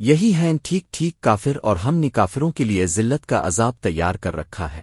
یہی ہیں ٹھیک ٹھیک کافر اور ہم نے کافروں کے لیے ذلت کا عذاب تیار کر رکھا ہے۔